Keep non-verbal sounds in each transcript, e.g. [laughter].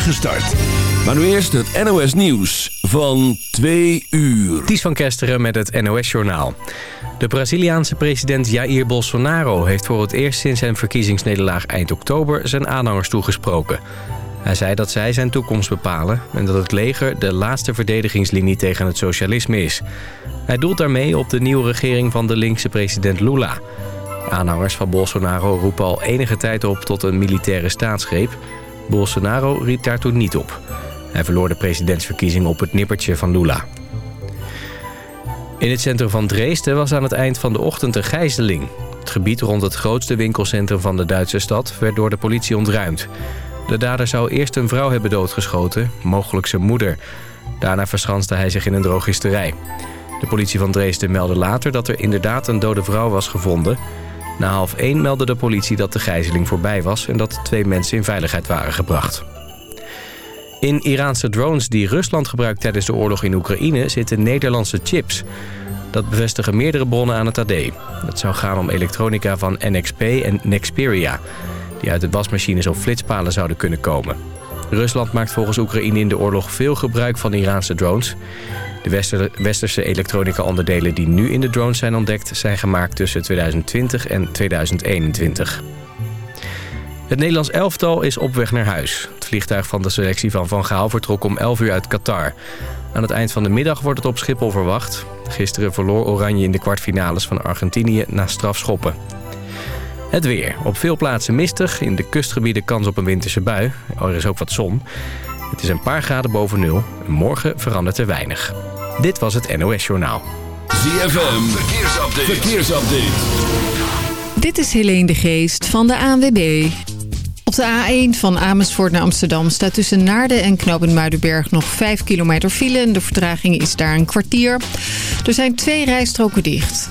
start. Maar nu eerst het NOS Nieuws van 2 uur. Ties van Kesteren met het NOS-journaal. De Braziliaanse president Jair Bolsonaro heeft voor het eerst sinds zijn verkiezingsnederlaag eind oktober zijn aanhangers toegesproken. Hij zei dat zij zijn toekomst bepalen en dat het leger de laatste verdedigingslinie tegen het socialisme is. Hij doelt daarmee op de nieuwe regering van de linkse president Lula. Aanhangers van Bolsonaro roepen al enige tijd op tot een militaire staatsgreep. Bolsonaro riep daartoe niet op. Hij verloor de presidentsverkiezing op het nippertje van Lula. In het centrum van Dresden was aan het eind van de ochtend een gijzeling. Het gebied rond het grootste winkelcentrum van de Duitse stad werd door de politie ontruimd. De dader zou eerst een vrouw hebben doodgeschoten, mogelijk zijn moeder. Daarna verschanste hij zich in een drogisterij. De politie van Dresden meldde later dat er inderdaad een dode vrouw was gevonden. Na half één meldde de politie dat de gijzeling voorbij was... en dat twee mensen in veiligheid waren gebracht. In Iraanse drones die Rusland gebruikt tijdens de oorlog in Oekraïne... zitten Nederlandse chips. Dat bevestigen meerdere bronnen aan het AD. Het zou gaan om elektronica van NXP en Nexperia... die uit de wasmachines of flitspalen zouden kunnen komen. Rusland maakt volgens Oekraïne in de oorlog veel gebruik van Iraanse drones. De westerse elektronica-onderdelen die nu in de drones zijn ontdekt... zijn gemaakt tussen 2020 en 2021. Het Nederlands elftal is op weg naar huis. Het vliegtuig van de selectie van Van Gaal vertrok om 11 uur uit Qatar. Aan het eind van de middag wordt het op Schiphol verwacht. Gisteren verloor Oranje in de kwartfinales van Argentinië na strafschoppen. Het weer. Op veel plaatsen mistig. In de kustgebieden kans op een winterse bui. Er is ook wat zon. Het is een paar graden boven nul. Morgen verandert er weinig. Dit was het NOS Journaal. ZFM. Verkeersupdate. Verkeersupdate. Dit is Helene de Geest van de ANWB. Op de A1 van Amersfoort naar Amsterdam staat tussen Naarden en Knopen Muidenberg nog 5 kilometer file. En de vertraging is daar een kwartier. Er zijn twee rijstroken dicht.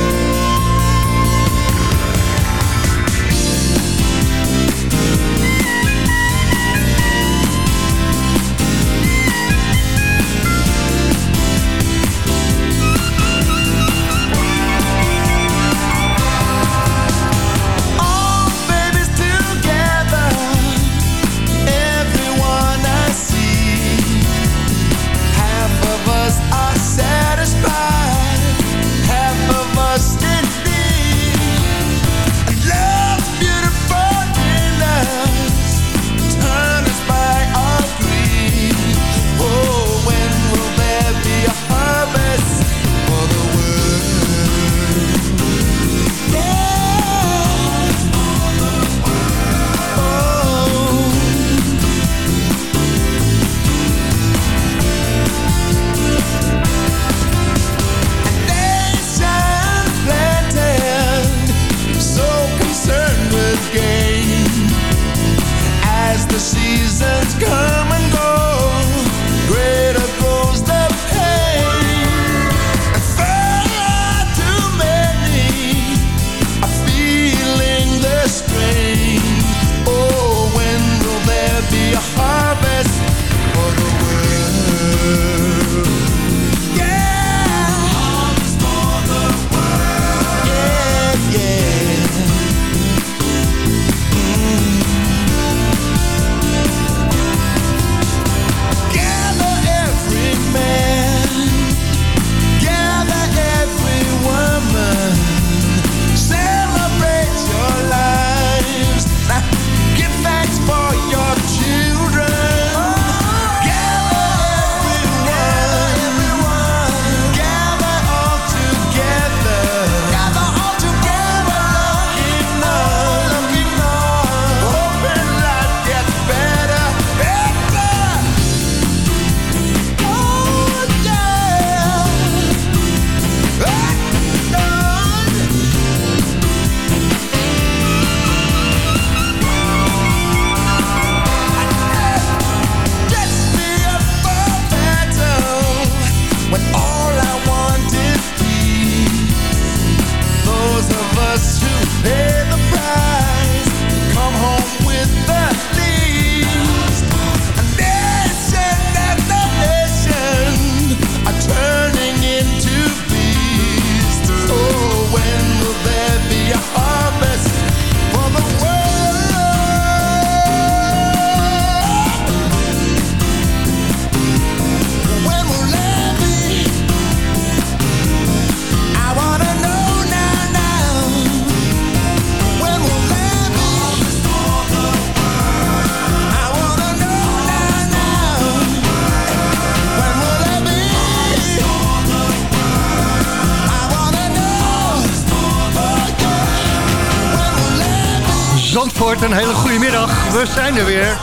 Zandvoort, een hele goede middag. We zijn er weer.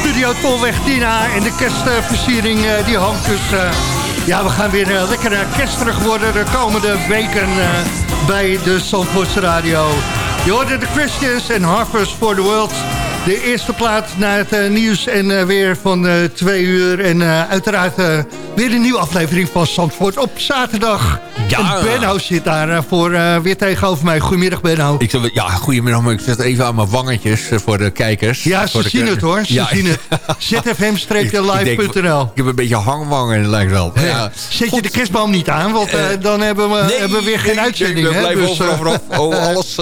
Studio Tolweg Tina en de kerstversiering eh, die hangt dus... eh, ja, we gaan weer eh, lekker kersterig worden de komende weken bij de Zandvoortse Radio. Je hoorde de Christians en Harvest for the World. De eerste plaat naar het nieuws en weer van twee uur. En uiteraard weer een nieuwe aflevering van Zandvoort op zaterdag. Ja. En Benno zit daar eh, voor eh, weer tegenover mij. Goedemiddag Benno. Ik zal, ja, goedemiddag, maar ik zet even aan mijn wangetjes eh, voor de kijkers. Ja, ze zien het hoor. Ze Ja. zien het. [laughs] Zfm-live.nl Ik heb een beetje hangwangen, lijkt wel. Ja. Zet je de kerstboom niet aan, want dan hebben we, hebben we weer geen nee, uitzending. We hè? blijven Dus, overal vooraf. [laughs] Oh, alles,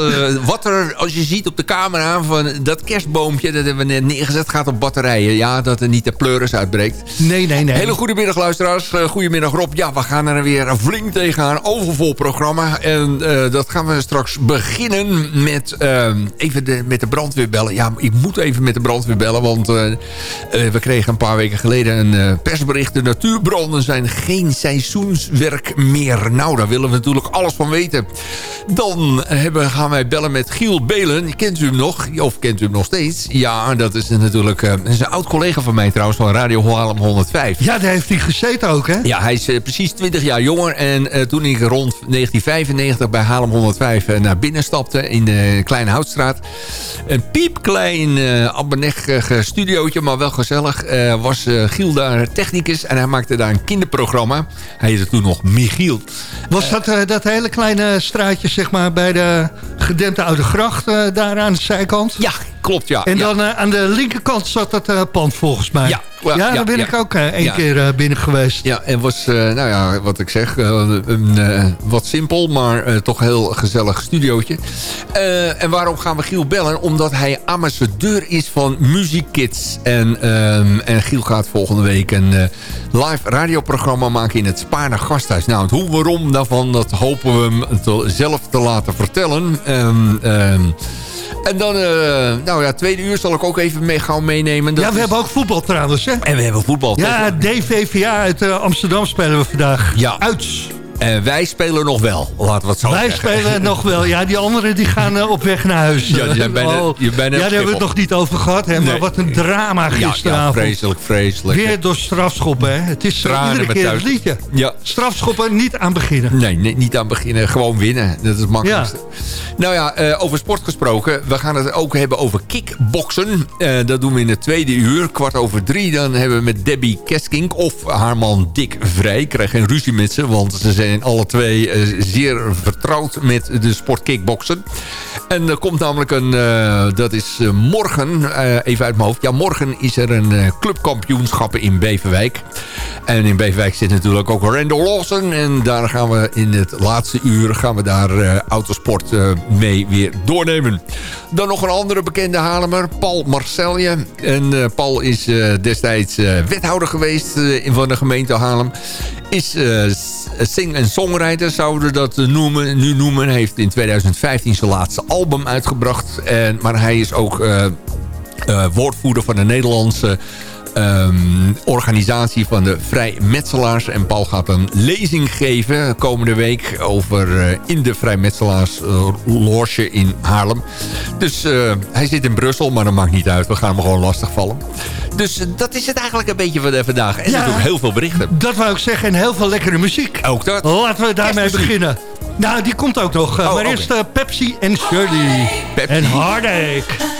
wat er, als je ziet op de camera van dat kerstboompje... dat hebben we net neergezet, gaat op batterijen. Ja, dat er niet de pleuris uitbreekt. nee, nee, nee. Hele goedemiddag luisteraars. Eh, goedemiddag Rob. Ja, we gaan er weer flink tegenaan. Overvol programma. En eh, dat gaan we straks beginnen met eh, even de, met de brandweer bellen. Ja, ik moet even met de brandweer bellen. Want we kregen een paar weken geleden een persbericht. De natuurbranden zijn geen seizoenswerk meer. Nou, daar willen we natuurlijk alles van weten. Dan hebben, gaan wij bellen met Giel Belen. Kent u hem nog? Of kent u hem nog steeds? Ja, dat is natuurlijk een oud collega van mij trouwens van Radio Haarlem 105. Ja, daar heeft hij gezeten ook, hè? Ja, hij is eh, precies 20 jaar jonger. En eh, toen ik rond 1995 bij Haarlem 105 eh, naar binnen stapte... in de Kleine Houtstraat... een piepklein uh, studiootje, maar wel gezellig... was Giel daar technicus en hij maakte daar een kinderprogramma. Hij heette toen nog Michiel. Was dat dat hele kleine straatje, zeg maar, bij de gedempte Oude Gracht, daar aan de zijkant? Ja, klopt, ja. En ja. dan eh, aan de linkerkant zat dat eh, pand volgens mij. Ja, ja, ja, ja, daar ben ja. ik ook eh, één Ja. keer eh, binnen geweest. Ja, en was, nou ja, wat ik zeg, een wat simpel, maar toch heel gezellig studiootje. En waarom gaan we Giel bellen? Omdat hij ambassadeur is van Music Kids. En, ehm, en Giel gaat volgende week een live radioprogramma maken in het Spaarne Gasthuis. Nou, het hoe, waarom daarvan, dat hopen we hem te- zelf te laten vertellen. Ehm, en dan, eh, nou ja, tweede uur zal ik ook even mee gaan meenemen. Dat Ja, we is- hebben ook voetbal trouwens, hè? En we hebben voetbal. Ja, DVVA uit eh, Amsterdam spelen we vandaag. Ja. Uit. En wij spelen nog wel, laten we het zo Wij zeggen. spelen [laughs] nog wel. Ja, die anderen die gaan eh, op weg naar huis. Ja, die zijn bijna- Oh. ja, daar hebben we het nog niet over gehad. Hè, maar wat een drama Ja, ja, gisteravond. vreselijk, vreselijk. Weer door strafschoppen. Hè. Het is eh, Tranen iedere keer thuis. het liedje. Ja. Strafschoppen niet aan beginnen. Nee, nee, niet aan beginnen. Gewoon winnen. Dat is het makkelijkste. Nou ja, eh, over sport gesproken. We gaan het ook hebben over kickboksen. Eh, dat doen we in het tweede uur. Kwart over drie. Dan hebben we met Debbie Keskink of haar man Dick Vrij. Ik krijg geen ruzie met ze. Want ze zijn alle twee eh, zeer vertrouwd met de sport kickboksen. En er komt namelijk een... eh, dat is eh, morgen. even uit mijn hoofd. Ja, morgen is er een clubkampioenschappen in Beverwijk. En in Beverwijk zit natuurlijk ook Randall Lawson. En daar gaan we in het laatste uur gaan we daar autosport mee weer doornemen. Dan nog een andere bekende Haarlemmer, Paul Marcelje. En Paul is destijds wethouder geweest van de gemeente Haarlem. Is eh, s- sing- en songwriter, zouden we dat eh, noemen, nu noemen. Heeft in 2015 zijn laatste album uitgebracht. En, maar hij is ook eh, eh, woordvoerder van de Nederlandse ehm, organisatie van de vrijmetselaars. En Paul gaat een lezing geven komende week over eh, in de vrijmetselaars eh, loge in Haarlem. Dus eh, hij zit in Brussel, maar dat maakt niet uit. We gaan hem gewoon lastigvallen. Dus dat is het eigenlijk een beetje van de vandaag. En Ja. natuurlijk heel veel berichten. Dat wou ik zeggen. En heel veel lekkere muziek. Ook dat. Laten we daarmee beginnen. Nou, die komt ook nog. Oh, maar eerst Pepsi en Shirley. Pepsi. En Heartache.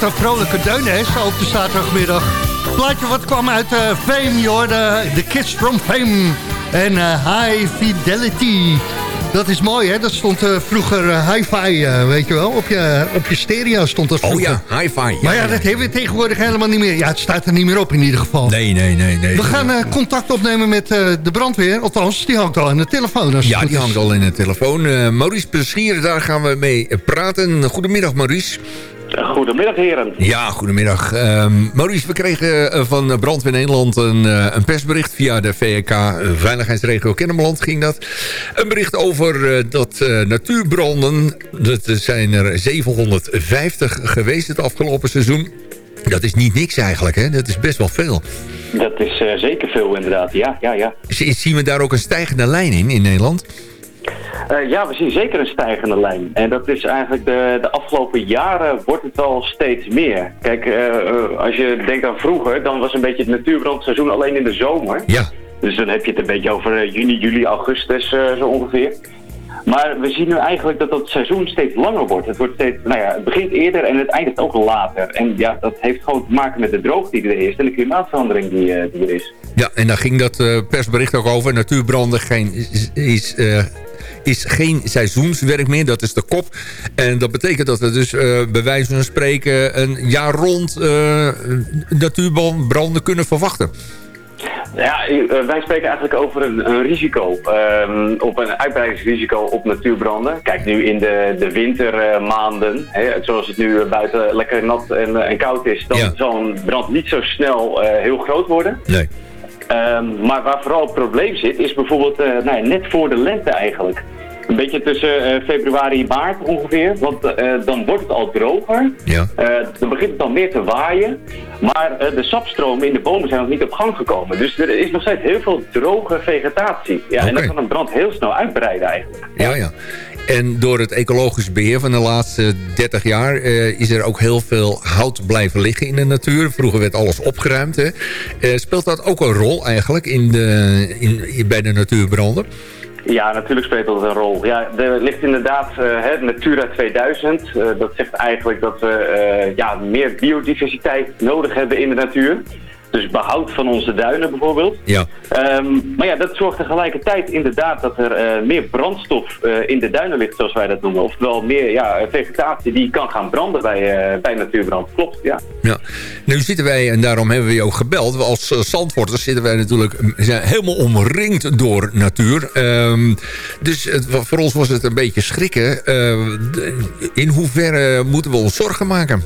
Wat een vrolijke deun, hè, zo op de zaterdagmiddag. Plaatje wat kwam uit uh, Fame, joh, de, de Kids from Fame. En uh, High Fidelity. Dat is mooi, hè? Dat stond uh, vroeger uh, hi-fi, uh, weet je wel. Op je, op je stereo stond dat vroeger. Oh ja, hi-fi. Ja, maar ja, dat hebben we tegenwoordig helemaal niet meer. Ja, het staat er niet meer op in ieder geval. Nee, nee, nee. nee we gaan contact opnemen met de brandweer. Althans, die hangt al in de telefoon. Ja, die hangt al in de telefoon. Maurice Plezier, daar gaan we mee praten. Goedemiddag, Maurice. Goedemiddag heren. Ja, goedemiddag. Um, Maurice, we kregen eh, van Brandweer Nederland een, een persbericht via de VK Veiligheidsregio Kennemerland ging dat. Een bericht over uh, dat natuurbranden, dat zijn er 750 geweest het afgelopen seizoen. Dat is niet niks eigenlijk, hè? Dat is best wel veel. Dat is zeker veel inderdaad, ja, ja, ja. Zien we daar ook een stijgende lijn in, in Nederland? Uh, ja, we zien zeker een stijgende lijn. En dat is eigenlijk de, de afgelopen jaren wordt het al steeds meer. Kijk, uh, als je denkt aan vroeger, dan was een beetje het natuurbrandseizoen alleen in de zomer. Ja. Dus dan heb je het een beetje over juni, juli, augustus zo ongeveer. Maar we zien nu eigenlijk dat dat seizoen steeds langer wordt. Het, wordt steeds, nou ja, het begint eerder en het eindigt ook later. En ja, dat heeft gewoon te maken met de droogte die er is en de klimaatverandering die, die er is. Ja, en daar ging dat persbericht ook over. Natuurbranden geen, is, is geen seizoenswerk meer. Dat is de kop. En dat betekent dat we dus uh, bij wijze van spreken een jaar rond uh, natuurbranden kunnen verwachten. Ja, eh, wij spreken eigenlijk over een, een risico, um, op een uitbreidingsrisico op natuurbranden. Kijk, nu in de, de wintermaanden, hè, zoals het nu buiten lekker nat en, en koud is, dan ja. zal een brand niet zo snel uh, heel groot worden. Nee. Um, maar waar vooral het probleem zit, is bijvoorbeeld uh, nou ja, net voor de lente eigenlijk. Een beetje tussen uh, februari en maart ongeveer. Want uh, dan wordt het al droger. Ja. dan begint het dan meer te waaien. Maar de sapstromen in de bomen zijn nog niet op gang gekomen. Dus er is nog steeds heel veel droge vegetatie. Ja, okay. En dan kan een brand heel snel uitbreiden eigenlijk. Ja, ja. En door het ecologisch beheer van de laatste 30 jaar... Uh, is er ook heel veel hout blijven liggen in de natuur. Vroeger werd alles opgeruimd. Hè. Uh, speelt dat ook een rol eigenlijk in de, in, bij de natuurbranden? Ja, natuurlijk speelt dat een rol. Ja, er ligt inderdaad uh, Natura 2000. Uh, dat zegt eigenlijk dat we uh, ja, meer biodiversiteit nodig hebben in de natuur. Dus behoud van onze duinen bijvoorbeeld. Ja. Um, maar ja, dat zorgt tegelijkertijd inderdaad dat er uh, meer brandstof uh, in de duinen ligt, zoals wij dat noemen. Oftewel meer ja, vegetatie die kan gaan branden bij, uh, bij natuurbrand. Klopt, ja. ja. Nu zitten wij, en daarom hebben we je ook gebeld, als Zandvoorters zitten wij natuurlijk zijn helemaal omringd door natuur. Um, dus het, voor ons was het een beetje schrikken. in hoeverre moeten we ons zorgen maken?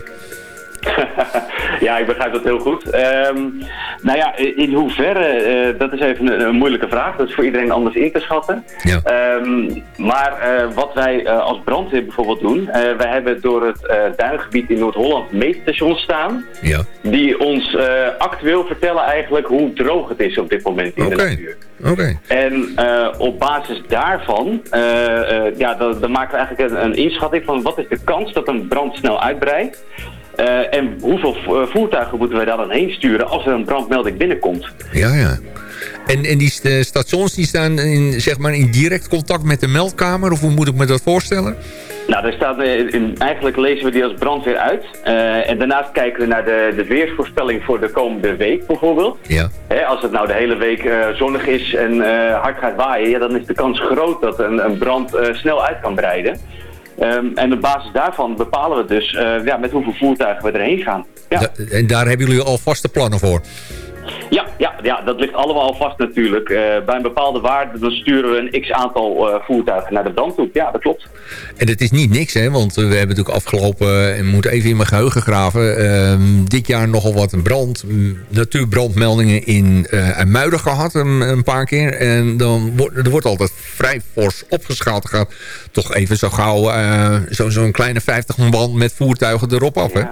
[laughs] ja, ik begrijp dat heel goed. Um, nou ja, in hoeverre, uh, dat is even een, een, moeilijke vraag. Dat is voor iedereen anders in te schatten. Ja. Um, maar uh, wat wij uh, als brandweer bijvoorbeeld doen... wij hebben door het duingebied in Noord-Holland meetstations staan... Ja. die ons actueel vertellen eigenlijk hoe droog het is op dit moment in okay. de natuur. Okay. En op basis daarvan ja, dan, dan, maken we eigenlijk een, een inschatting van... wat is de kans dat een brand snel uitbreidt... Uh, en hoeveel voertuigen moeten wij daar dan heen sturen als er een brandmelding binnenkomt? Ja, ja. En, en die stations die staan in, zeg maar, in direct contact met de meldkamer? Of hoe moet ik me dat voorstellen? Nou, daar staat, in, eigenlijk lezen we die als brandweer uit. Uh, en daarnaast kijken we naar de, de weersvoorspelling voor de komende week bijvoorbeeld. Ja. He, als het nou de hele week uh, zonnig is en uh, hard gaat waaien, ja, dan is de kans groot dat een, een brand snel uit kan breiden. Um, en op basis daarvan bepalen we dus uh, ja, met hoeveel voertuigen we erheen gaan. Ja. En daar hebben jullie al vaste plannen voor? Ja, ja, ja dat ligt allemaal al vast natuurlijk. Uh, bij een bepaalde waarde dan sturen we een x-aantal uh, voertuigen naar de brand toe. Ja, dat klopt. En het is niet niks, hè? want we hebben natuurlijk afgelopen... ik moet even in mijn geheugen graven... Uh, dit jaar nogal wat een brand, natuurbrandmeldingen in uh, Muiden gehad een, een, paar keer. En dan wordt er wordt altijd vrij fors opgeschaald. Gaat toch even zo gauw zo'n zo kleine 50 man met voertuigen erop af, hè?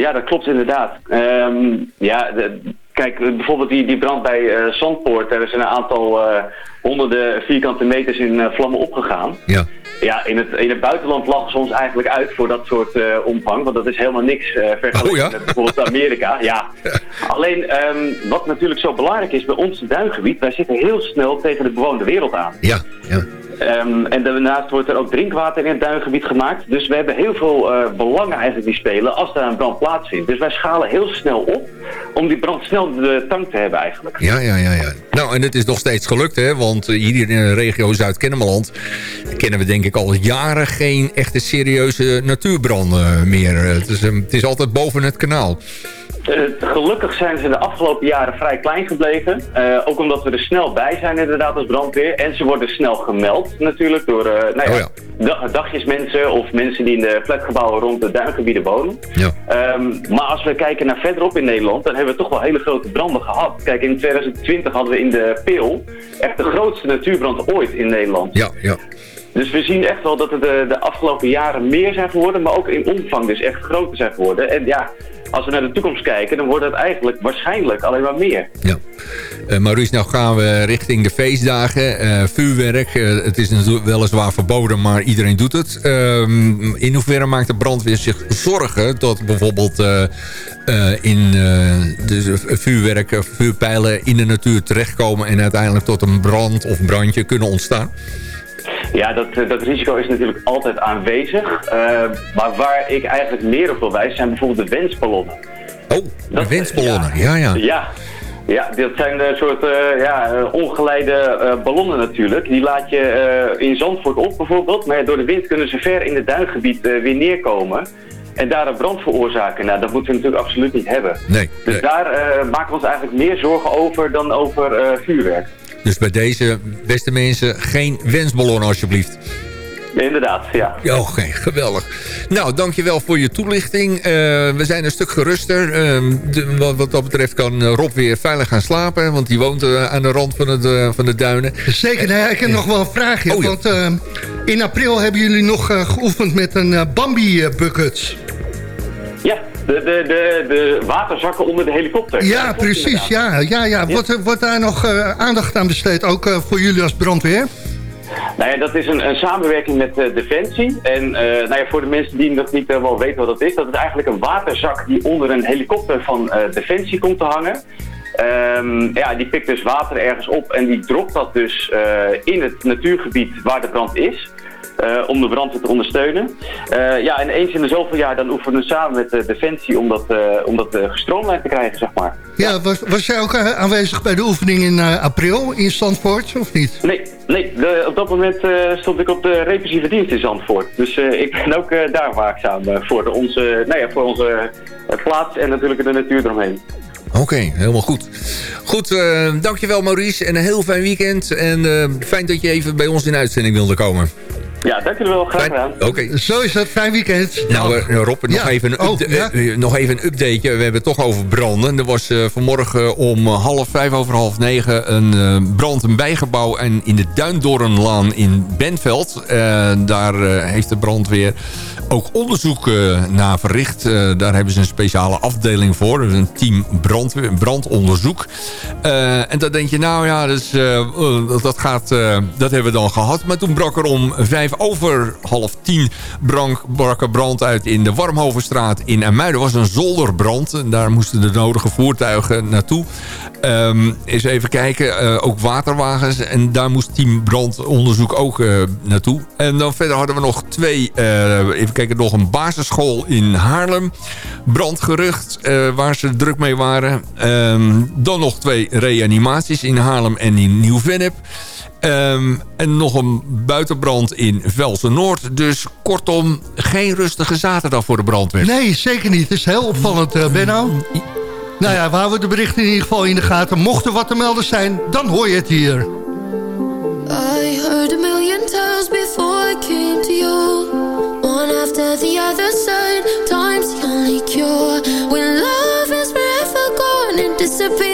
Ja. Dat klopt inderdaad. Ehm, ja, de- kijk, bijvoorbeeld die, die brand bij eh, Zandpoort, daar is een aantal eh, honderden vierkante meters in eh, vlammen opgegaan. Ja. Ja, in het, in het buitenland lachen ze ons eigenlijk uit voor dat soort omvang, want dat is helemaal niks vergeleken Oh ja? met bijvoorbeeld Amerika. [laughs] Ja. Alleen, ehm, wat natuurlijk zo belangrijk is bij ons duingebied, wij zitten heel snel tegen de bewoonde wereld aan. Ja, ja. Ehm, en daarnaast wordt er ook drinkwater in het duingebied gemaakt. Dus we hebben heel veel eh, belangen eigenlijk die spelen als daar een brand plaatsvindt. Dus wij schalen heel snel op om die brand snel de tank te hebben eigenlijk. Ja, ja, ja, ja. Nou, en het is nog steeds gelukt, hè? Want eh, hier in de regio Zuid-Kennemerland... kennen we denk ik al jaren geen echte serieuze natuurbranden meer. Eh, Het is, het is altijd boven het kanaal. Eh, gelukkig zijn ze de afgelopen jaren vrij klein gebleven. Eh, ook omdat we er snel bij zijn inderdaad als brandweer. En ze worden snel gemeld natuurlijk door eh, nou ja, Oh ja. dagjesmensen of mensen die in de flatgebouwen rond de duingebieden wonen. Ja. Ehm, maar als we kijken naar verderop in Nederland, dan hebben we toch wel hele grote branden gehad. Kijk, in 2020 hadden we in de Peel echt de grootste natuurbrand ooit in Nederland. Ja, ja. Dus we zien echt wel dat er de, de afgelopen jaren meer zijn geworden, maar ook in omvang dus echt groter zijn geworden. En ja, als we naar de toekomst kijken, dan wordt het eigenlijk waarschijnlijk alleen maar meer. Ja. Eh, Maurice, nou gaan we richting de feestdagen. Eh, vuurwerk, eh, het is natuurlijk weliswaar verboden, maar iedereen doet het. Ehm, in hoeverre maakt de brandweer zich zorgen... dat bijvoorbeeld eh, eh, in eh, de vuurwerk, eh, vuurpijlen in de natuur terechtkomen... en uiteindelijk tot een brand of brandje kunnen ontstaan? Ja, dat, eh, dat risico is natuurlijk altijd aanwezig. Eh, maar waar ik eigenlijk meer op wil wijzen zijn bijvoorbeeld de wensballonnen. Oh, de wensballonnen. Ja, ja. Ja, ja dat zijn een soort eh, ja, ongeleide ballonnen natuurlijk. Die laat je in Zandvoort op bijvoorbeeld. Maar door de wind kunnen ze ver in het duingebied weer neerkomen. En daar een brand veroorzaken. Nou, dat moeten we natuurlijk absoluut niet hebben. Nee. Dus nee. daar maken we ons eigenlijk meer zorgen over dan over vuurwerk. Dus bij deze beste mensen geen wensballonnen alsjeblieft. Inderdaad, ja. Ja, Oké, geweldig. Nou, dankjewel voor je toelichting. Eh, we zijn een stuk geruster. Ehm, de- wat, wat dat betreft kan eh, Rob weer veilig gaan slapen. Want die woont eh, aan de rand van, het, van de duinen. Zeker, nee, ik heb nog wel een vraagje. Oh, ja. Want eh, in april hebben jullie nog geoefend met een Bambi-bucket. De, de, de, de waterzakken onder de helikopter. Ja, precies. Ja, ja, ja. Wordt, er- wordt daar nog eh, aandacht aan besteed, ook eh, voor jullie als brandweer? Nou ja, dat is een, een samenwerking met eh, Defensie. En eh, nou ja, voor de mensen die nog niet eh, wel weten wat dat is, dat is eigenlijk een waterzak die onder een helikopter van eh, Defensie komt te hangen. Ehm, ja, die pikt dus water ergens op en die dropt dat dus eh, in het natuurgebied waar de brand is. Eh, om de brandweer te ondersteunen. Eh, ja, en eens in de zoveel jaar dan oefenen we samen met de Defensie om dat, eh, om dat eh, gestroomlijnd te krijgen, zeg maar. Ja, was, was jij ook eh, aanwezig bij de oefening in eh, april in Zandvoort, of niet? Nee, nee de- op dat moment eh, stond ik op de repressieve dienst in Zandvoort. Dus eh, ik ben ook eh, daar waakzaam eh, voor, de, onze, nou ja, voor onze eh, plaats en natuurlijk de natuur eromheen. Oké, helemaal goed. Goed, eh, dankjewel Maurice. En een heel fijn weekend. En eh, fijn dat je even bij ons in uitzending wilde komen. Ja, dank jullie wel. Graag gedaan. Oké. Zo is het, fijn weekend. Nou, eh, Rob, nog, Ja. even een Oh, ja. nog even een updateje. We hebben het toch over branden. Er was eh, vanmorgen om half vijf over half negen... een eh, brand een bijgebouw en in de Duindorenlaan in Benveld. Eh, daar eh, heeft de brandweer ook onderzoek eh, naar verricht. Eh, daar hebben ze een speciale afdeling voor. Dus een team brandweer, brandonderzoek. Eh, en dan denk je, nou ja, dus, eh, eh, dat, gaat, dat hebben we dan gehad. Maar toen brak er om vijf over half tien brak, brak er brand uit in de Warmhovenstraat in Amuiden. was een zolderbrand. En daar moesten de nodige voertuigen naartoe. Ehm eens even kijken, ook waterwagens. En daar moest team brandonderzoek ook naartoe. En dan verder hadden we nog twee, even kijken, nog een basisschool in Haarlem. Brandgerucht, waar ze druk mee waren. Ehm, dan nog twee reanimaties in Haarlem en in Nieuw-Vennep. Ehm, en nog een buitenbrand in Velsen-Noord. Dus kortom, geen rustige zaterdag voor de brandweer. Nee, zeker niet. Het is heel opvallend, eh, Benno. Nou ja, we houden de berichten in ieder geval in de gaten. Mocht er wat te melden zijn, dan hoor je het hier. I heard a million times before I came to you. One after the other side, time's the only cure. recipe.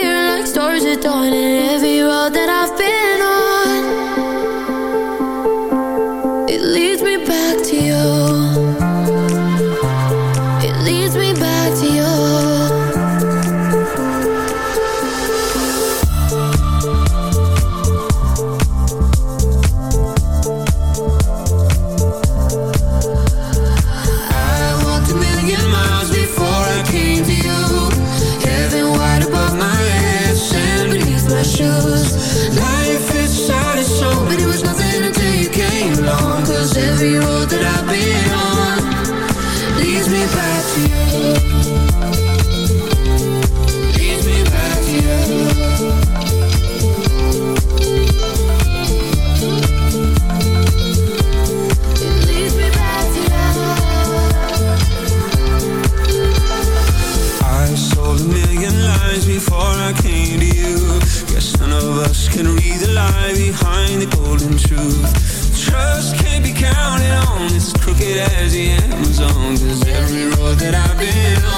The Amazon. Cause every road that I've been on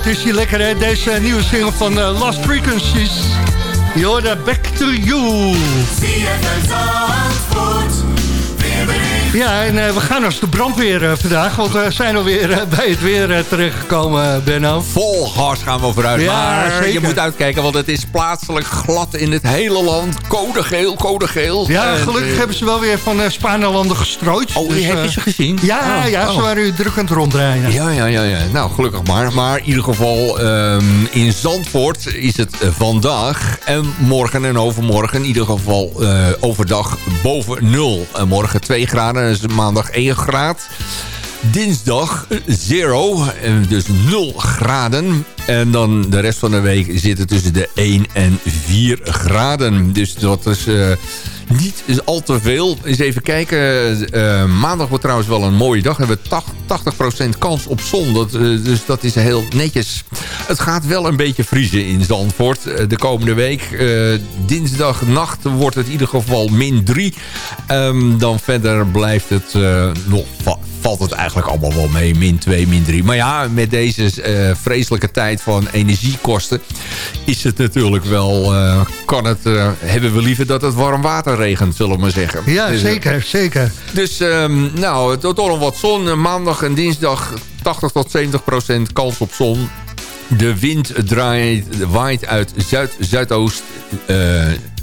Wat is hier lekker, hè? Deze nieuwe single van eh, Lost Frequencies. Je hoorde Back to You. Ja, en eh, we gaan als de brandweer eh, vandaag. Want we zijn alweer uh, bij het weer uh, terechtgekomen, Benno. Vol hard gaan we vooruit. Ja, maar zeker. je moet uitkijken, want het is plaatselijk glad in het hele land. Code geel, code geel. Ja, gelukkig eh, hebben ze wel weer van uh, Spaanlanden gestrooid. Oh, Dus, heb je eh, ze gezien? Ja, Oh, ja, oh. ze waren u druk aan het ronddraaien. Ja, ja, ja, ja. Nou, gelukkig maar. Maar in ieder geval, ehm, in Zandvoort is het vandaag en morgen en overmorgen in ieder geval overdag boven nul. En morgen 2 graden, maandag 1 graad. Dinsdag eh, zero, en dus 0 graden. En dan de rest van de week zit het tussen de 1 en 4 graden. Dus dat is eh, niet al te veel. Eens even kijken. Eh, maandag wordt trouwens wel een mooie dag. We hebben 80, 80% kans op zon. Dat, eh, dus dat is heel netjes. Het gaat wel een beetje vriezen in Zandvoort eh, de komende week. Eh, dinsdag nacht wordt het in ieder geval min 3. Ehm, dan verder blijft het nog... va- valt het eigenlijk allemaal wel mee. Min 2, min 3. Maar ja, met deze vreselijke tijd van energiekosten... is het natuurlijk wel... kan het, hebben we liever dat het warm water regent, zullen we maar zeggen. Ja, Dus, eh, zeker, zeker. dus um, nou, tot nog wat zon. Eh, Maandag en dinsdag 80 tot 70 procent kans op zon. De wind draait, waait uit zuid-zuidoost. eh,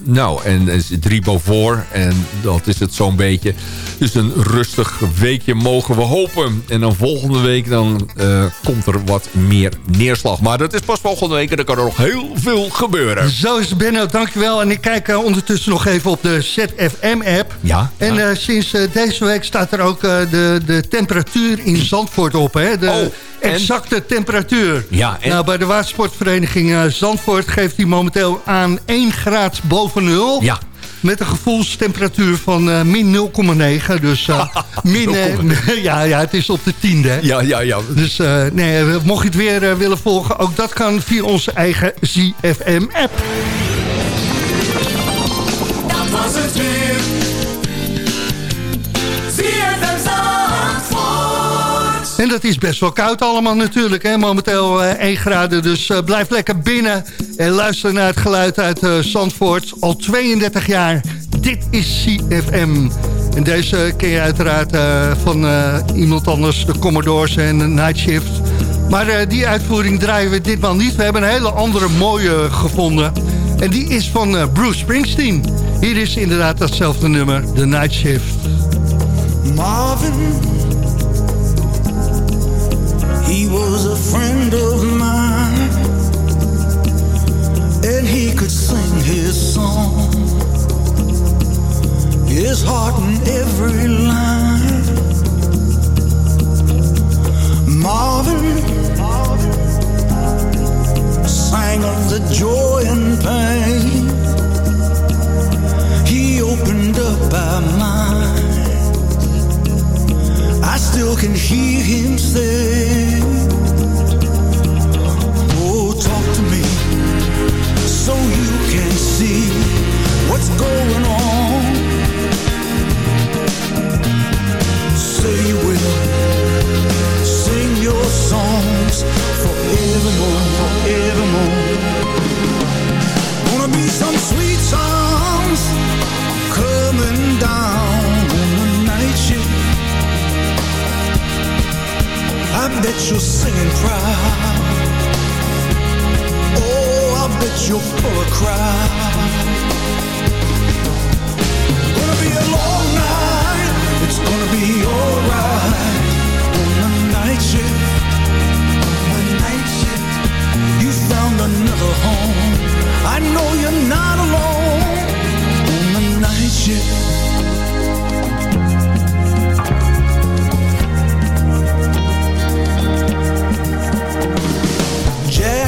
nou, en is drie boven. En dat is het zo'n beetje. Dus een rustig weekje mogen we hopen. En dan volgende week dan eh, komt er wat meer neerslag. Maar dat is pas volgende week en dan kan er nog heel veel gebeuren. Zo is het, Benno, dankjewel. En ik kijk eh, ondertussen nog even op de ZFM-app. Ja. En ja. eh, sinds deze week staat er ook de, de temperatuur in Zandvoort op. Hè? De Oh, en? Exacte temperatuur. Ja, en- Nou, bij de watersportvereniging eh, Zandvoort geeft hij momenteel aan 1 graad boven nul. Ja. Met een gevoelstemperatuur van eh, min 0,9. Dus eh, [laughs] min, [laughs] ja, ja, het is op de tiende. hè. ja, ja, ja. Dus eh, nee, mocht je het weer willen volgen, ook dat kan via onze eigen ZFM-app. Dat was het weer. En dat is best wel koud allemaal natuurlijk. Hè? Momenteel eh 1 graden, dus eh, blijf lekker binnen. En luister naar het geluid uit eh, Zandvoort. Al 32 jaar. Dit is CFM. En deze ken je uiteraard eh, van eh, iemand anders. De Commodores en de Night Shift. Maar eh, die uitvoering draaien we ditmaal niet. We hebben een hele andere mooie gevonden. En die is van eh, Bruce Springsteen. Hier is inderdaad datzelfde nummer. The Night Shift. Marvin, he was a friend of mine, and he could sing his song, his heart in every line. Marvin sang of the joy and pain. He opened up mind still can hear him say Oh, talk to me So you can see what's going on. Say you will Sing your songs forevermore, forevermore. Proud. Oh, I bet you're full of crowd. Gonna be a long night. It's gonna be alright on the night shift. On the night shift, you found another home. I know you're not alone on the night shift.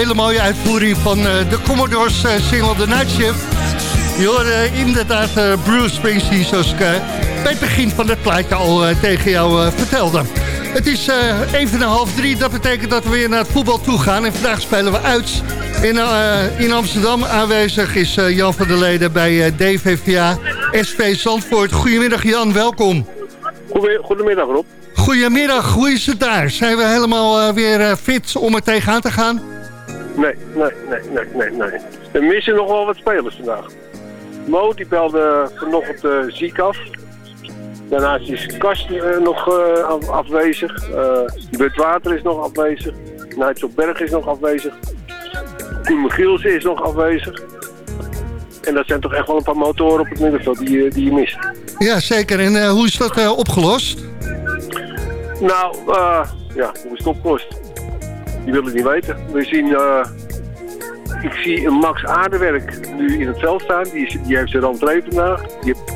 hele mooie uitvoering van eh, de Commodores eh, single The Night Shift. Je hoorde eh, inderdaad Bruce Springsteen zoals ik bij het begin van het plaatje al tegen jou vertelde. Het is even en half drie, dat betekent dat we weer naar het voetbal toe gaan. En vandaag spelen we uit. In, in Amsterdam aanwezig is Jan van der Leden bij DVVA SV Zandvoort. Goedemiddag Jan, welkom. Goedemiddag Rob. Goedemiddag, hoe is het daar? Zijn we helemaal weer fit om er tegenaan te gaan? Nee, nee, nee, nee, nee, nee. Er missen nog wel wat spelers vandaag. Mo die belde vanochtend uh, ziek af. Daarnaast is Kast eh, nog eh, af- afwezig. Uh, Bert Water is nog afwezig. Nigel Berg is nog afwezig. Koen Michielsen is nog afwezig. En dat zijn toch echt wel een paar motoren op het middenveld die, je- die je mist. Ja, zeker. En hoe is dat opgelost? Nou, ja, hoe is het opgelost? Die willen het niet weten. We zien, eh, ik zie een Max Aardewerk nu in het veld staan. Die, is, die heeft zijn rentree vandaag. Die heeft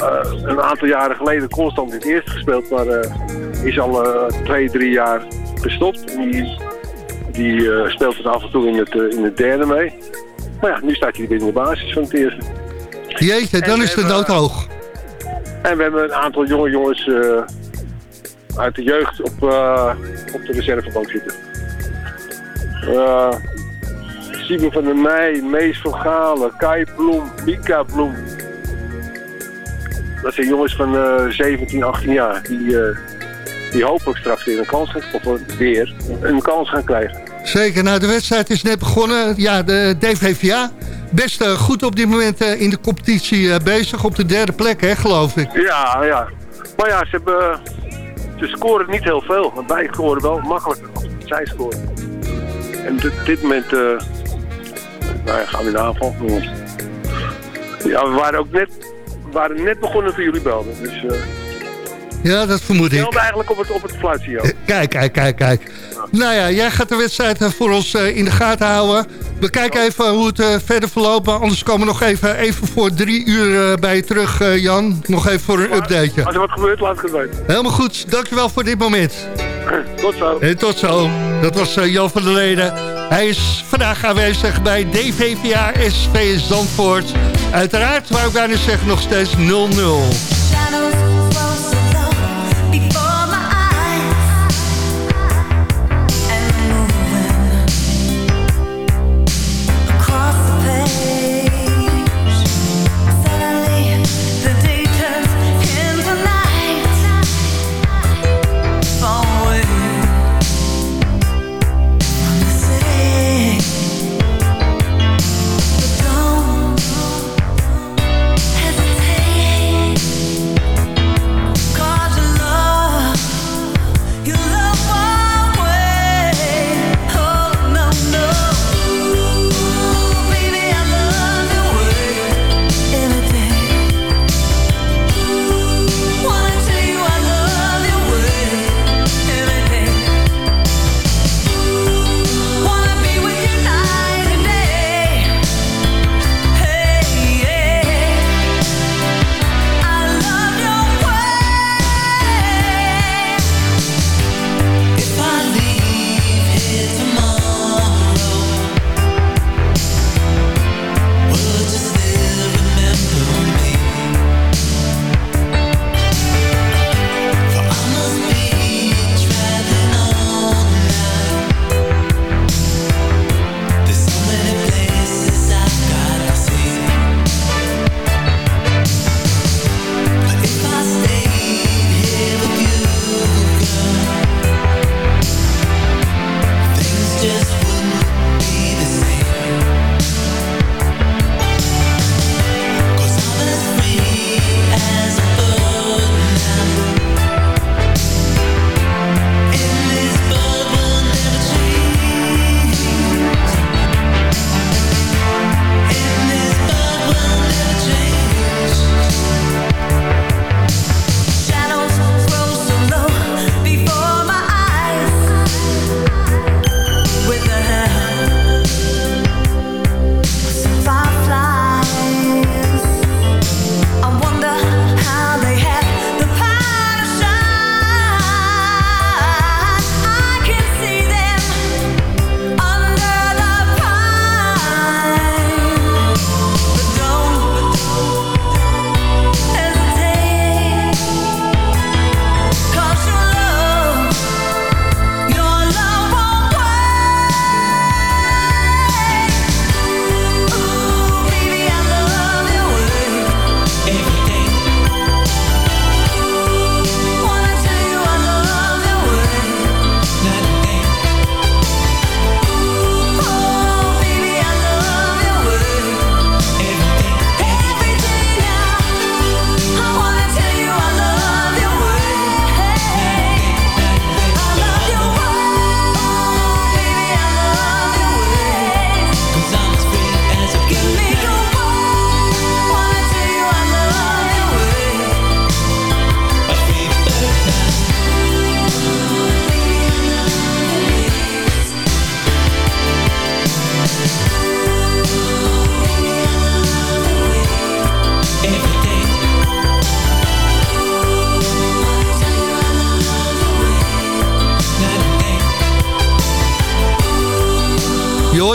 eh, een aantal jaren geleden constant in het eerste gespeeld, maar eh, is al twee, drie jaar gestopt. Die, die speelt het af en toe in het, in het derde mee. Maar ja, nu staat hij weer in de basis van het eerste. Jeetje, dan En is de hebben- hoog. En we hebben een aantal jonge jongens uit de jeugd op, eh, op de reservebank zitten. Eh Simon van der Meij, Mees van Galen, Kai Bloem, Mika Bloem. Dat zijn jongens van eh 17, 18 jaar die, eh, die hopelijk straks weer een kans gaan, of weer een kans gaan krijgen. Zeker, nou de wedstrijd is net begonnen. Ja, de DVVA best eh, goed op dit moment eh, in de competitie eh, bezig. Op de derde plek, hè, geloof ik. Ja, ja. Maar ja, ze, hebben, ze scoren niet heel veel. Want wij scoren wel makkelijker als zij scoren. En op dit, moment ja, gaan we in de aanval. Ja, we waren ook net, waren net begonnen toen jullie belden. Dus eh, Ja, dat vermoed ik. Speelde eigenlijk op het, op het fluitsignaal. Kijk, kijk, kijk, kijk. Nou ja, jij gaat de wedstrijd eh, voor ons eh, in de gaten houden. We kijken even hoe het eh, verder verloopt. Anders komen we nog even, even voor drie uur eh, bij je terug, eh, Jan. Nog even voor een updateje. Als er wat gebeurt, laat ik het weten. Helemaal goed. Dankjewel voor dit moment. [clears throat] Tot zo. En tot zo. Dat was eh, Jan van der Leden. Hij is vandaag aanwezig bij DVVA SV Zandvoort. Uiteraard, wou ik bijna zeggen, nog steeds 0-0.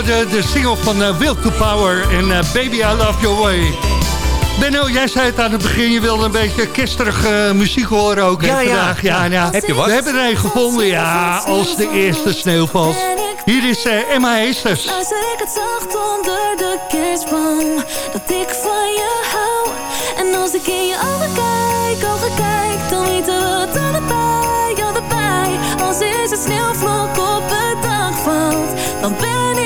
Hoorde de single van uh, Will to Power en eh, Baby I Love Your Way. Benno, jij zei het aan het begin, je wilde een beetje kesterige eh, muziek horen ook Ja, ja. vandaag. Ja, ja. Heb je wat? We hebben er een gevonden, ja, als de eerste sneeuw valt. Hier is eh, Emma Heesters. Luister ik het zacht onder de kerstboom Dat ik van je hou En als ik in je ogen kijk, ogen kijk Dan weten we het allebei, allebei Als eerste sneeuwvlok op het dak valt Dan ben ik,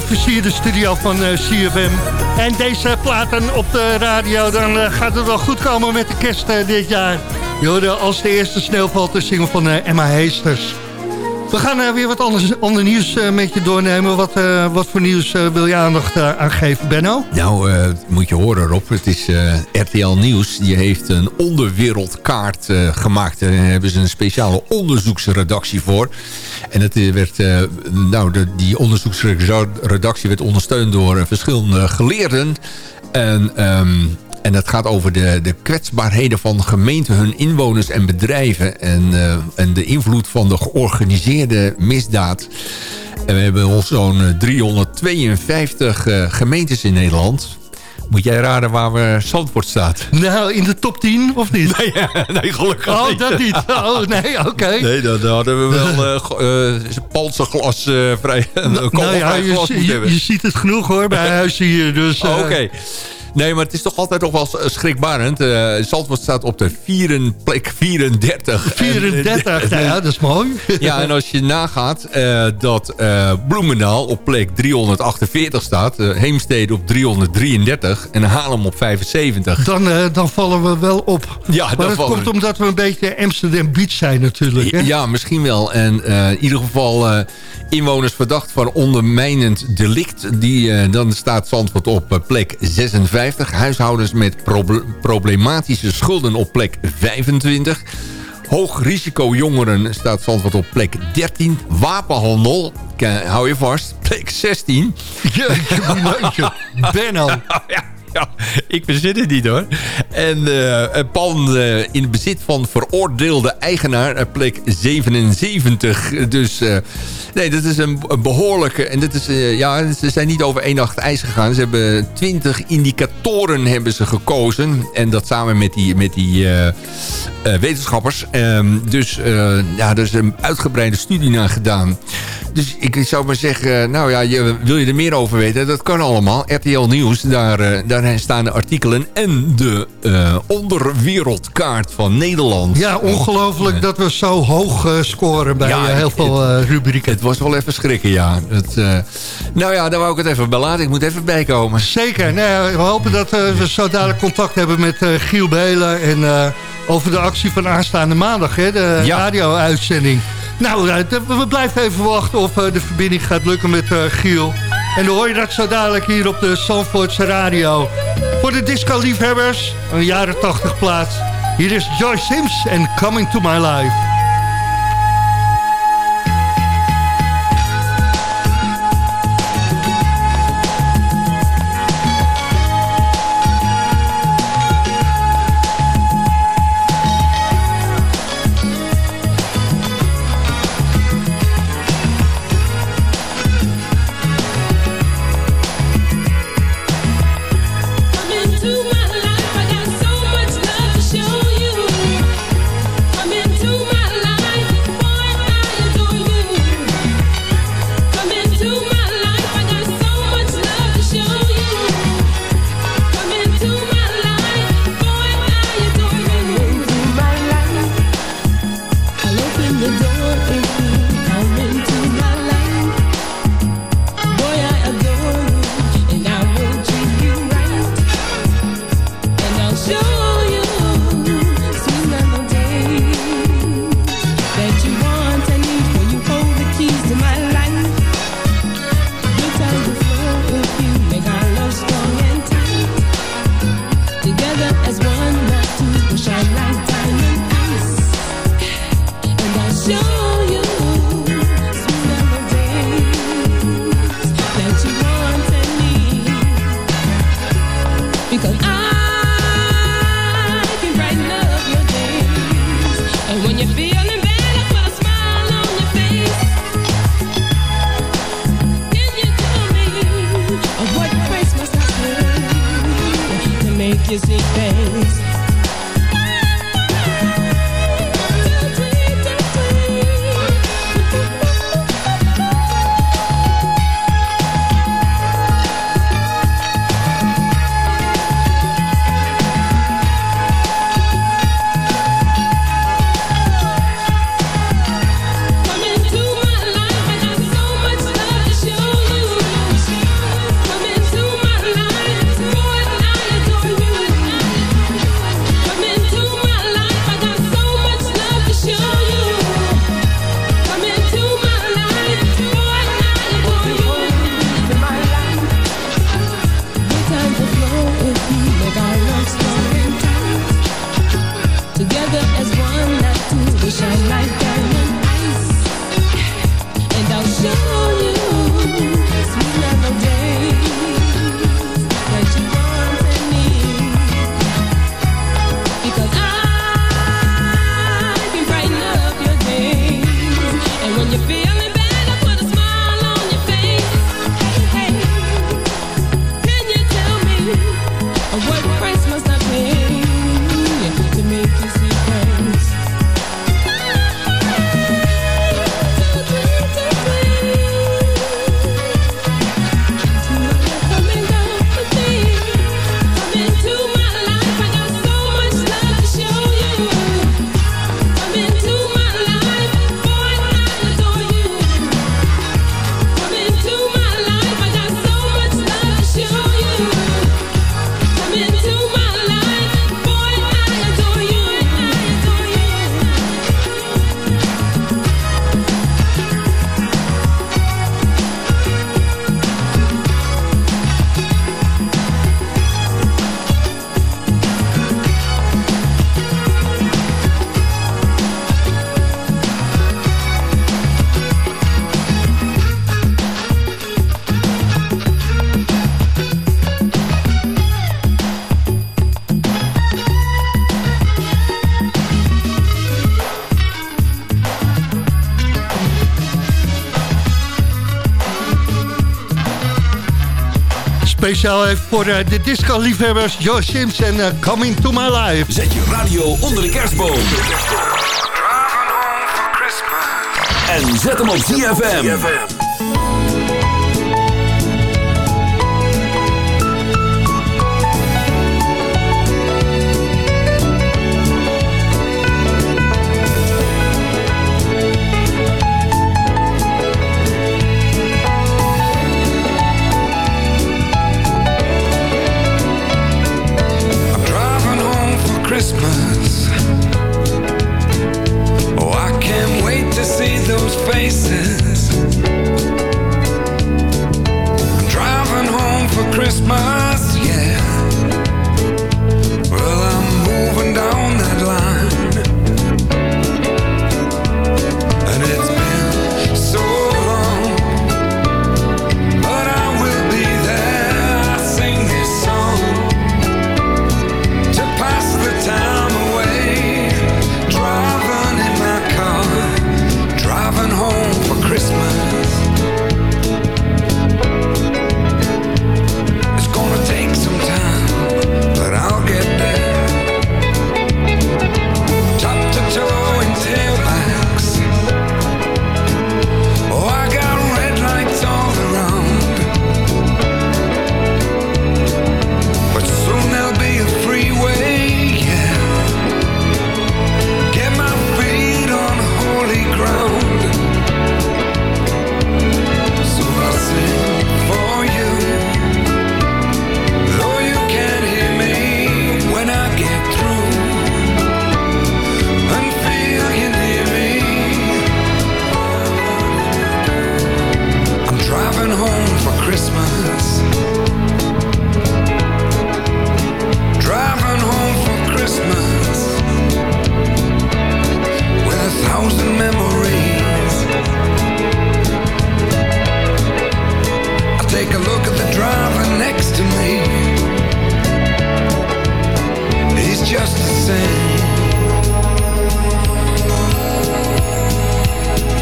De versierde studio van eh, CFM. En deze platen op de radio, dan eh, gaat het wel goed komen met de kerst eh, dit jaar. Je hoorde als de eerste sneeuw valt de single van Emma Heesters. We gaan eh, weer wat anders, ander nieuws eh, met je doornemen. Wat, eh, wat voor nieuws wil je aandacht aan geven, Benno? Nou, moet je horen Rob, het is RTL Nieuws. Die heeft een onderwereldkaart gemaakt. Daar hebben ze een speciale onderzoeksredactie voor. En het werd, nou, de, die onderzoeksredactie werd ondersteund door verschillende geleerden. En... ehm, en dat gaat over de, de kwetsbaarheden van gemeenten, hun inwoners en bedrijven. En, eh, en de invloed van de georganiseerde misdaad. En we hebben al zo'n eh, 352 eh, gemeentes in Nederland. Moet jij raden waar we Zandvoort staat? Nou, in de top 10 of niet? Nee, [laughs] nee gelukkig Oh, niet. dat niet. Oh, nee, oké. Nee, dan dan hadden we wel [laughs] eh eh, panzerglas eh, vrij. Nou ja, je, je- ziet het genoeg hoor, bij huis hier. Dus, [laughs] eh, Oh, Oké. Nee, maar het is toch altijd nog wel schrikbarend. Eh Zandvoort staat op de vieren, plek 34. 34, En, nou ja, dat is mooi. Ja, en als je nagaat eh, dat eh, Bloemendaal op plek 348 staat... eh, Heemstede op 333 en Haarlem op 75. Dan, eh, dan vallen we wel op. Ja, maar dat komt we- omdat we een beetje Amsterdam Beach zijn natuurlijk. Hè? Ja, misschien wel. En eh, in ieder geval eh, inwoners verdacht van ondermijnend delict. Die, eh, dan staat Zandvoort op eh, plek 56. Huishoudens met proble- problematische schulden op plek 25. Hoog risico jongeren staat Zandvoort op plek 13. Wapenhandel, hou je vast, [laughs] plek 16. Jeetje, jeetje. Benno. ja, ja, ik verzin het niet hoor. En eh, een pand eh, in bezit van veroordeelde eigenaar, eh, plek 77. Dus eh, nee, dat is een, behoorlijke... En dit is, eh, ja, ze zijn niet over één nacht ijs gegaan. Ze hebben 20 indicatoren hebben ze gekozen. En dat samen met die, met die eh, eh, wetenschappers. Ehm, dus eh, ja, er is een uitgebreide studie naar gedaan. Dus ik zou maar zeggen, nou ja, wil je er meer over weten? Dat kan allemaal. RTL Nieuws, daar, eh, daar staan de artikelen en de eh, onderwereldkaart van Nederland. Ja, ongelooflijk dat we zo hoog eh, scoren bij Ja, eh, heel veel rubrieken. Het was wel even schrikken, ja. Het, nou ja, daar wou ik het even bij laten. Ik moet even bijkomen. Zeker. Nou ja, we hopen dat we zo dadelijk contact hebben met Giel Belen. En over de actie van aanstaande maandag, hè, de Ja. radio-uitzending. Nou, we blijven even wachten of de verbinding gaat lukken met Giel. En dan hoor je dat zo dadelijk hier op de Zandvoortse radio. Voor de disco-liefhebbers, een jaren 80 plaats. Hier is Joy Sims en Coming to My Life. Speciaal even voor eh, de disco-liefhebbers Joe Sims en eh, Coming to My Life. Zet je radio onder de kerstboom. En zet hem op ZFM.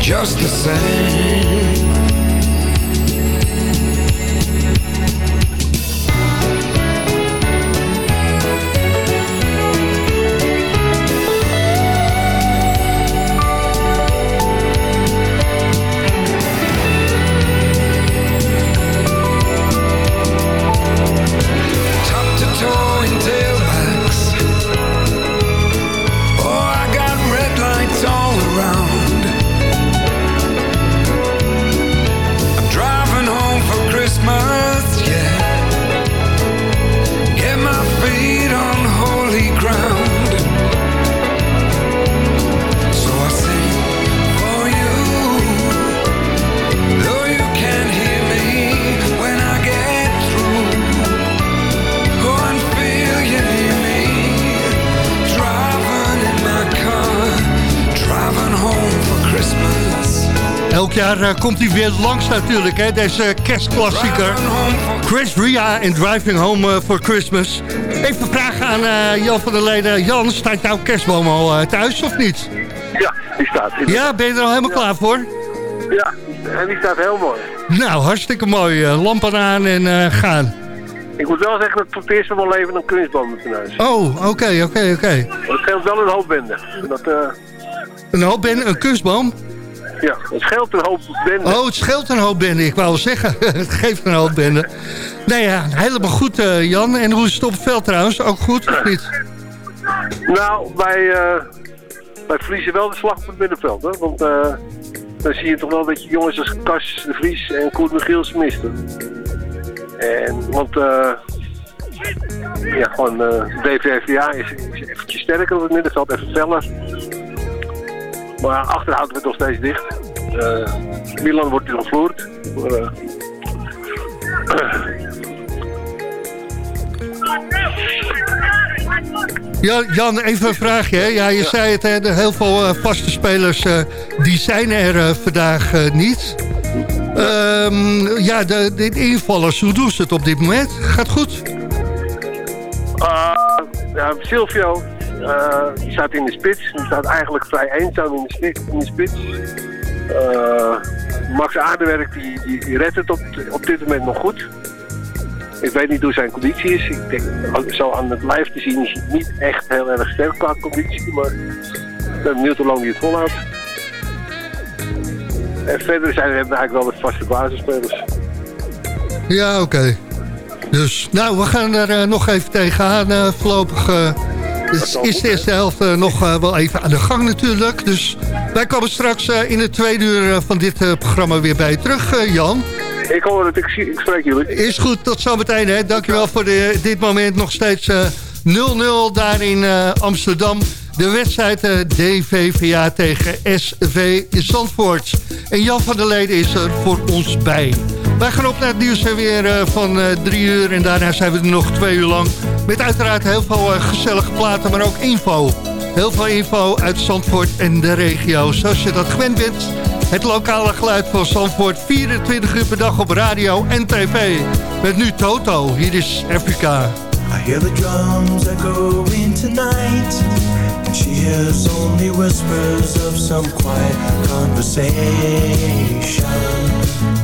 Just the same. Jaar eh, komt hij weer langs natuurlijk, hè, deze kerstklassieker. Chris Ria en Driving Home eh, for Christmas. Even vragen aan eh, Jan van der Leden. Jan, staat jouw kerstboom al thuis of niet? Ja, die staat. Ja, ben je er al helemaal klaar voor? Ja, en die staat heel mooi. Nou, hartstikke mooi. Lampen aan en gaan. Ik moet wel zeggen dat het eerst van mijn leven een kunstboom in huis. Oh, oké, oké, oké. Dat scheelt wel een hoop bende. Dat, Een hoop ben, een kunstboom? Ja, het scheelt een hoop bende. Oh, het scheelt een hoop bende. Ik wou wel zeggen, [laughs] het geeft een hoop bende. Nee, ja, helemaal goed, eh, Jan. En hoe is het op het veld trouwens? Ook goed, of niet? Nou, wij, eh wij verliezen wel de slag op het middenveld. Hè? Want eh, dan zie je toch wel dat je jongens als Kas de Vries en Koert Michiels misten. En, want eh ja, gewoon de DVVA is, is eventjes sterker op het middenveld, even feller. Maar achter houden we het nog steeds dicht. Eh, Milan wordt hier gevloerd. Maar, eh, Ja, Jan, even een vraagje. Hè? Ja, je zei het, hè, heel veel eh, vaste spelers die zijn er vandaag niet. Ehm, ja, de, de invallers, hoe doen ze het op dit moment? Gaat goed? Uh, ja, Silvio die staat in de spits. Die staat eigenlijk vrij eenzaam in de, spits. In de spits. Uh, Max Aardewerk die, die, redt het op, op dit moment nog goed. Ik weet niet hoe zijn conditie is. Ik denk, zo aan het lijf te zien is hij niet echt heel erg sterk qua conditie. Maar ik ben benieuwd hoe lang hij het volhoudt. En verder zijn we eigenlijk wel de vaste basisspelers. Ja, oké. Dus, nou, we gaan er eh, nog even tegenaan uh, voorlopig. eh, dus is de eerste helft eh, nog eh, wel even aan de gang natuurlijk. Dus wij komen straks eh, in het tweede uur van dit programma weer bij je terug, Jan. Ik hoor het, ik, zie, ik spreek jullie. Is goed, tot zometeen. Hè. Dankjewel voor de, dit moment nog steeds eh, 0-0 daar in Amsterdam. De wedstrijd DVVA tegen SV Zandvoort. En Jan van der Leden is er voor ons bij. Wij gaan op naar het nieuws weer eh, van eh, drie uur. En daarna zijn we nog twee uur lang. Met uiteraard heel veel eh, gezellige platen, maar ook info. Heel veel info uit Zandvoort en de regio. Zoals je dat gewend bent. Het lokale geluid van Zandvoort. 24 uur per dag op radio en tv. Met nu Toto. Hier is Afrika. I hear the drums echoing tonight, and she hears only whispers of some quiet conversation.